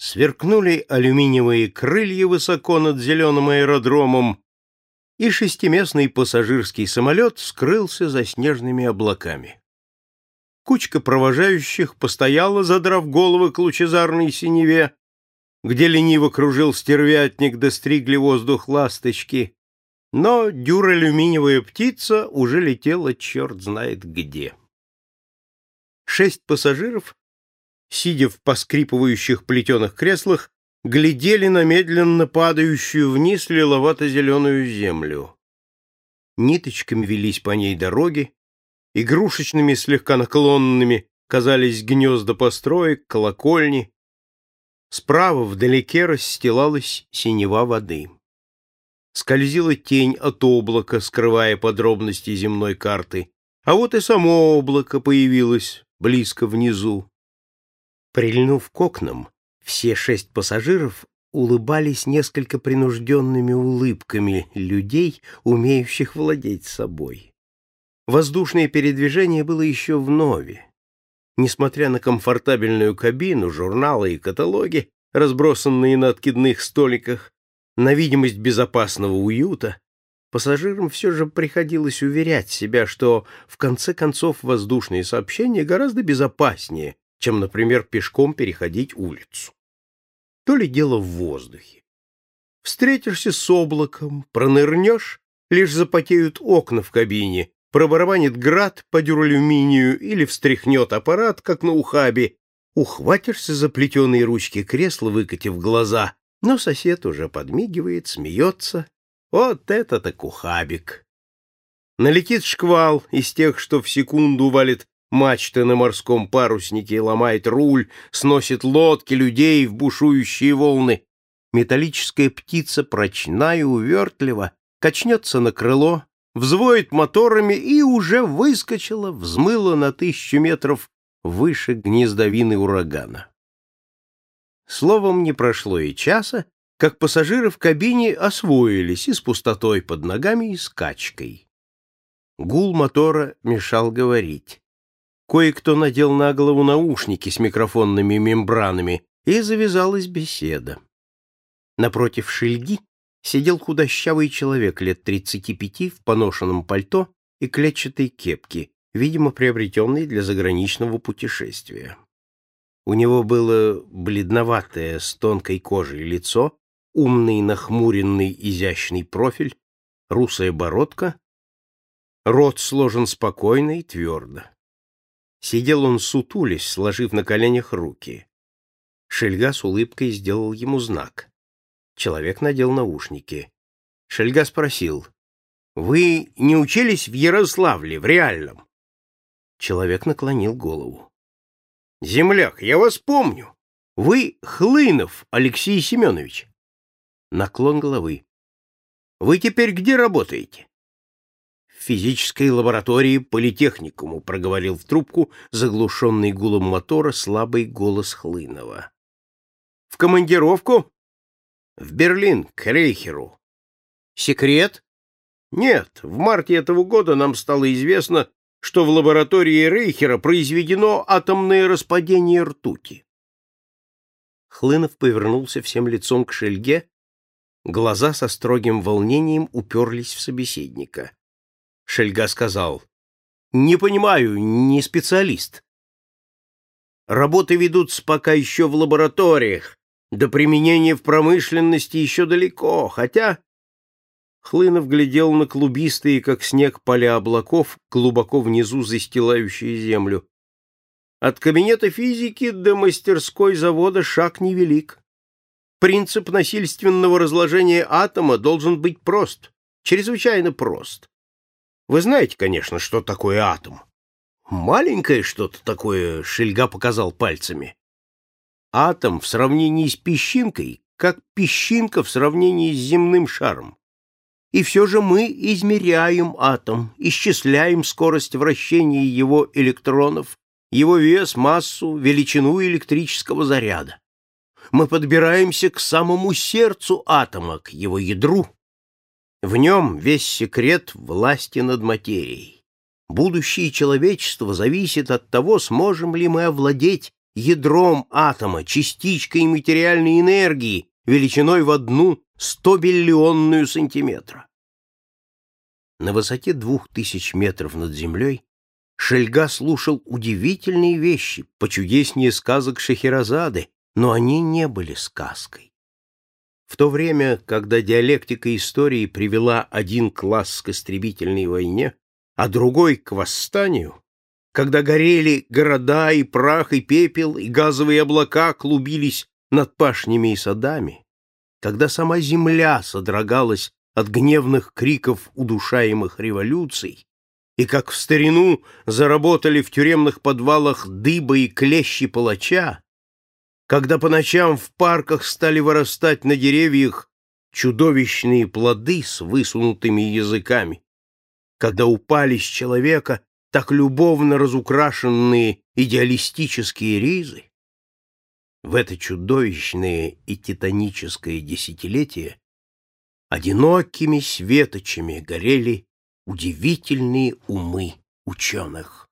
Сверкнули алюминиевые крылья высоко над зеленым аэродромом, и шестиместный пассажирский самолет скрылся за снежными облаками. Кучка провожающих постояла, задрав головы к лучезарной синеве, где лениво кружил стервятник, достригли воздух ласточки, но дюралюминиевая птица уже летела черт знает где. Шесть пассажиров сидя в поскрипывающих плетеных креслах, глядели на медленно падающую вниз лиловато-зеленую землю. Ниточками велись по ней дороги, игрушечными слегка наклонными казались гнезда построек, колокольни. Справа вдалеке расстилалась синева воды. Скользила тень от облака, скрывая подробности земной карты, а вот и само облако появилось близко внизу. Прильнув к окнам, все шесть пассажиров улыбались несколько принужденными улыбками людей, умеющих владеть собой. Воздушное передвижение было еще в нове. Несмотря на комфортабельную кабину, журналы и каталоги, разбросанные на откидных столиках, на видимость безопасного уюта, пассажирам все же приходилось уверять себя, что в конце концов воздушные сообщения гораздо безопаснее, чем, например, пешком переходить улицу. То ли дело в воздухе. Встретишься с облаком, пронырнешь, лишь запотеют окна в кабине, пробарабанит град по дюралюминию или встряхнет аппарат, как на ухабе, ухватишься за плетеные ручки кресла, выкатив глаза, но сосед уже подмигивает, смеется. Вот это так ухабик! Налетит шквал из тех, что в секунду валит Мачта на морском паруснике ломает руль, сносит лодки, людей в бушующие волны. Металлическая птица прочна и увертлива, качнется на крыло, взвоет моторами и уже выскочила, взмыла на тысячу метров выше гнездовины урагана. Словом, не прошло и часа, как пассажиры в кабине освоились и с пустотой под ногами, и скачкой. Гул мотора мешал говорить. Кое-кто надел на голову наушники с микрофонными мембранами, и завязалась беседа. Напротив шельги сидел худощавый человек лет тридцати пяти в поношенном пальто и клетчатой кепке, видимо, приобретенной для заграничного путешествия. У него было бледноватое с тонкой кожей лицо, умный нахмуренный изящный профиль, русая бородка, рот сложен спокойно и твердо. Сидел он сутулясь, сложив на коленях руки. Шельга с улыбкой сделал ему знак. Человек надел наушники. Шельга спросил, «Вы не учились в Ярославле, в реальном?» Человек наклонил голову. «Земляк, я вас помню. Вы Хлынов Алексей Семенович». Наклон головы. «Вы теперь где работаете?» Физической лаборатории политехникуму, проговорил в трубку заглушенный гулом мотора слабый голос Хлынова. В командировку? В Берлин, к Рейхеру. Секрет? Нет, в марте этого года нам стало известно, что в лаборатории Рейхера произведено атомное распадение ртути. Хлынов повернулся всем лицом к Шельге, глаза со строгим волнением уперлись в собеседника. Шельга сказал. «Не понимаю, не специалист. Работы ведутся пока еще в лабораториях, до применения в промышленности еще далеко, хотя...» Хлынов глядел на клубистые, как снег, поля облаков, глубоко внизу застилающие землю. От кабинета физики до мастерской завода шаг невелик. Принцип насильственного разложения атома должен быть прост, чрезвычайно прост. Вы знаете, конечно, что такое атом. Маленькое что-то такое, Шельга показал пальцами. Атом в сравнении с песчинкой, как песчинка в сравнении с земным шаром. И все же мы измеряем атом, исчисляем скорость вращения его электронов, его вес, массу, величину электрического заряда. Мы подбираемся к самому сердцу атома, к его ядру, в нем весь секрет власти над материей. Будущее человечества зависит от того, сможем ли мы овладеть ядром атома, частичкой материальной энергии, величиной в одну стобиллионную сантиметра. На высоте двух тысяч метров над землей Шельга слушал удивительные вещи, почудеснее сказок Шахерезады, но они не были сказкой. В то время, когда диалектика истории привела один класс к истребительной войне, а другой к восстанию, когда горели города и прах, и пепел, и газовые облака клубились над пашнями и садами, когда сама земля содрогалась от гневных криков удушаемых революций, и как в старину заработали в тюремных подвалах дыба и клещи палача, когда по ночам в парках стали вырастать на деревьях чудовищные плоды с высунутыми языками, когда упали с человека так любовно разукрашенные идеалистические ризы, в это чудовищное и титаническое десятилетие одинокими светочами горели удивительные умы ученых.